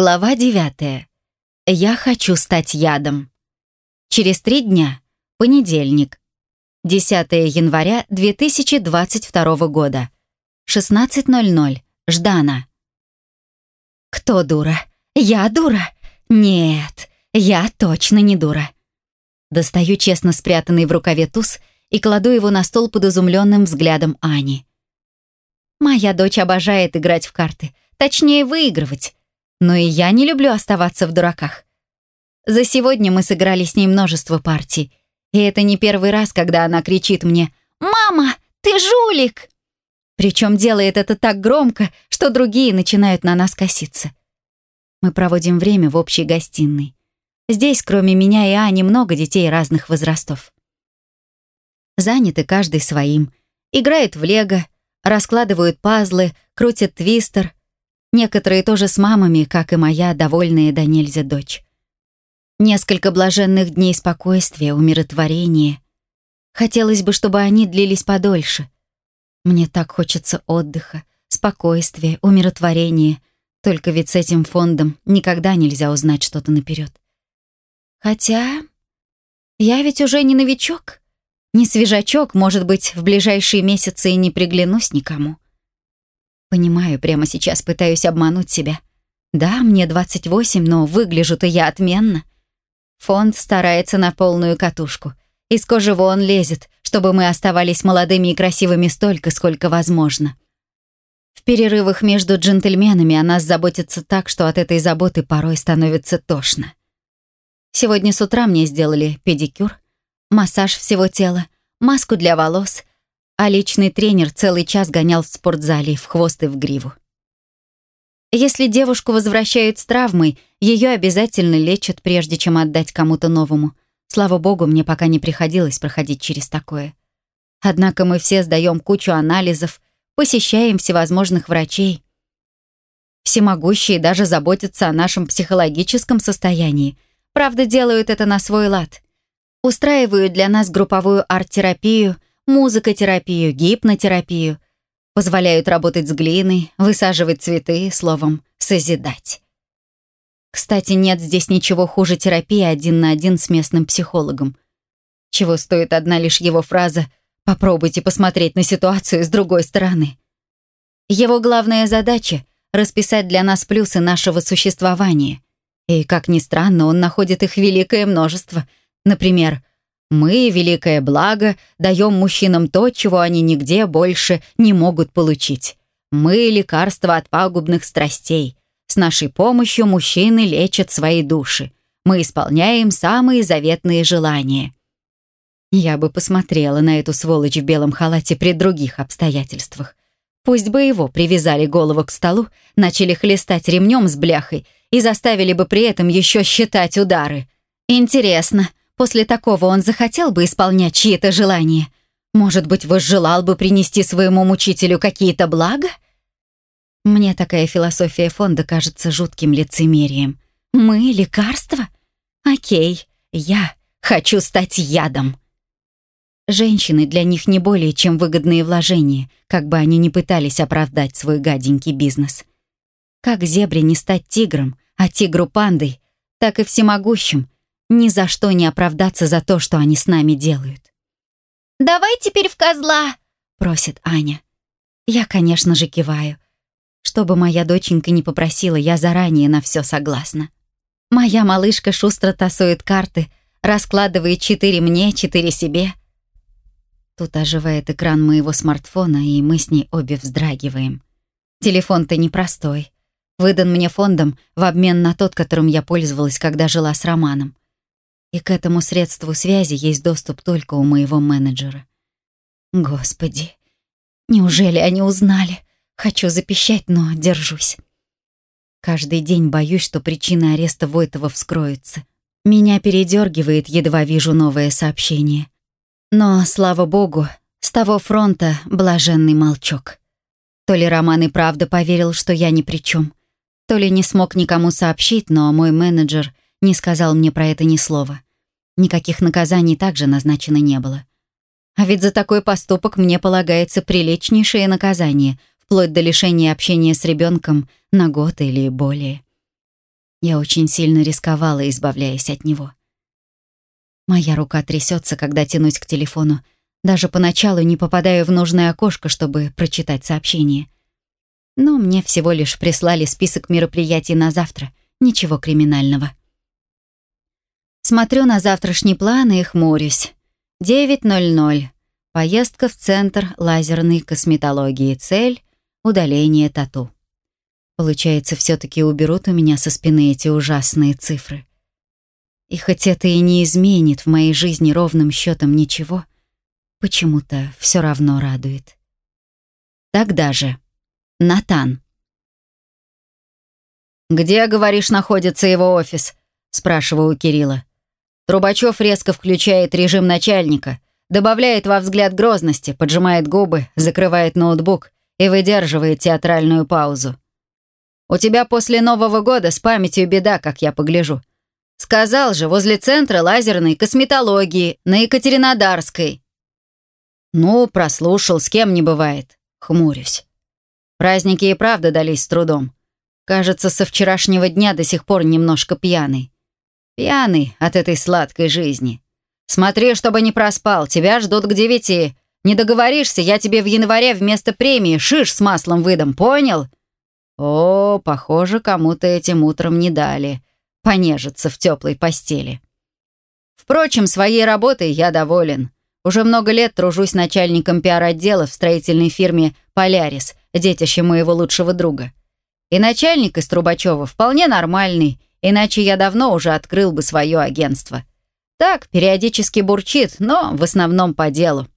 Глава 9. Я хочу стать ядом. Через три дня. Понедельник. 10 января 2022 года. 16.00. Ждана. Кто дура? Я дура? Нет, я точно не дура. Достаю честно спрятанный в рукаве туз и кладу его на стол под изумленным взглядом Ани. Моя дочь обожает играть в карты, точнее выигрывать. Но и я не люблю оставаться в дураках. За сегодня мы сыграли с ней множество партий. И это не первый раз, когда она кричит мне «Мама, ты жулик!» Причем делает это так громко, что другие начинают на нас коситься. Мы проводим время в общей гостиной. Здесь, кроме меня и Ани, много детей разных возрастов. Заняты каждый своим. Играют в лего, раскладывают пазлы, крутят твистер, Некоторые тоже с мамами, как и моя, довольные да нельзя дочь. Несколько блаженных дней спокойствия, умиротворения. Хотелось бы, чтобы они длились подольше. Мне так хочется отдыха, спокойствия, умиротворения. Только ведь с этим фондом никогда нельзя узнать что-то наперед. Хотя я ведь уже не новичок, не свежачок, может быть, в ближайшие месяцы и не приглянусь никому. Понимаю, прямо сейчас пытаюсь обмануть себя. Да, мне 28, но выгляжу-то я отменно. Фонд старается на полную катушку. Из кожи вон лезет, чтобы мы оставались молодыми и красивыми столько, сколько возможно. В перерывах между джентльменами о нас заботится так, что от этой заботы порой становится тошно. Сегодня с утра мне сделали педикюр, массаж всего тела, маску для волос, а личный тренер целый час гонял в спортзале в хвост и в гриву. Если девушку возвращают с травмой, ее обязательно лечат, прежде чем отдать кому-то новому. Слава богу, мне пока не приходилось проходить через такое. Однако мы все сдаем кучу анализов, посещаем всевозможных врачей. Всемогущие даже заботятся о нашем психологическом состоянии. Правда, делают это на свой лад. Устраивают для нас групповую арт-терапию — музыкотерапию, гипнотерапию, позволяют работать с глиной, высаживать цветы, словом, созидать. Кстати, нет здесь ничего хуже терапии один на один с местным психологом. Чего стоит одна лишь его фраза «попробуйте посмотреть на ситуацию с другой стороны». Его главная задача — расписать для нас плюсы нашего существования. И, как ни странно, он находит их великое множество. Например, мы, великое благо, даем мужчинам то, чего они нигде больше не могут получить. Мы — лекарство от пагубных страстей. С нашей помощью мужчины лечат свои души. Мы исполняем самые заветные желания. Я бы посмотрела на эту сволочь в белом халате при других обстоятельствах. Пусть бы его привязали голову к столу, начали хлестать ремнем с бляхой и заставили бы при этом еще считать удары. Интересно, После такого он захотел бы исполнять чьи-то желания? Может быть, возжелал бы принести своему мучителю какие-то блага? Мне такая философия фонда кажется жутким лицемерием. Мы — лекарство? Окей, я хочу стать ядом. Женщины для них не более чем выгодные вложения, как бы они ни пытались оправдать свой гаденький бизнес. Как зебре не стать тигром, а тигру пандой, так и всемогущим — ни за что не оправдаться за то, что они с нами делают. «Давай теперь в козла!» — просит Аня. Я, конечно же, киваю. Чтобы моя доченька не попросила, я заранее на все согласна. Моя малышка шустро тасует карты, раскладывает четыре мне, четыре себе. Тут оживает экран моего смартфона, и мы с ней обе вздрагиваем. Телефон-то непростой. Выдан мне фондом в обмен на тот, которым я пользовалась, когда жила с Романом. И к этому средству связи есть доступ только у моего менеджера. Господи, неужели они узнали? Хочу запищать, но держусь. Каждый день боюсь, что причина ареста Войтова вскроется. Меня передергивает, едва вижу новое сообщение. Но, слава богу, с того фронта блаженный молчок. То ли Роман и правда поверил, что я ни при чем, то ли не смог никому сообщить, но мой менеджер не сказал мне про это ни слова. Никаких наказаний также назначено не было. А ведь за такой поступок мне полагается приличнейшее наказание, вплоть до лишения общения с ребенком на год или более. Я очень сильно рисковала, избавляясь от него. Моя рука трясется, когда тянусь к телефону. Даже поначалу не попадаю в нужное окошко, чтобы прочитать сообщение. Но мне всего лишь прислали список мероприятий на завтра. Ничего криминального. Смотрю на завтрашний план и хмурюсь. 9.00. Поездка в Центр лазерной косметологии. Цель — удаление тату. Получается, все таки уберут у меня со спины эти ужасные цифры. И хоть это и не изменит в моей жизни ровным счетом ничего, почему-то все равно радует. Тогда же. Натан. «Где, говоришь, находится его офис?» — спрашиваю у Кирилла. Трубачев резко включает режим начальника, добавляет во взгляд грозности, поджимает губы, закрывает ноутбук и выдерживает театральную паузу. «У тебя после Нового года с памятью беда, как я погляжу. Сказал же, возле центра лазерной косметологии на Екатеринодарской». «Ну, прослушал, с кем не бывает». Хмурюсь. Праздники и правда дались с трудом. Кажется, со вчерашнего дня до сих пор немножко пьяный. Пьяный от этой сладкой жизни. Смотри, чтобы не проспал, тебя ждут к девяти. Не договоришься, я тебе в январе вместо премии шиш с маслом выдам, понял? О, похоже, кому-то этим утром не дали. Понежиться в теплой постели. Впрочем, своей работой я доволен. Уже много лет тружусь начальником пиар-отдела в строительной фирме «Полярис», детище моего лучшего друга. И начальник из Трубачева вполне нормальный, иначе я давно уже открыл бы свое агентство. Так, периодически бурчит, но в основном по делу.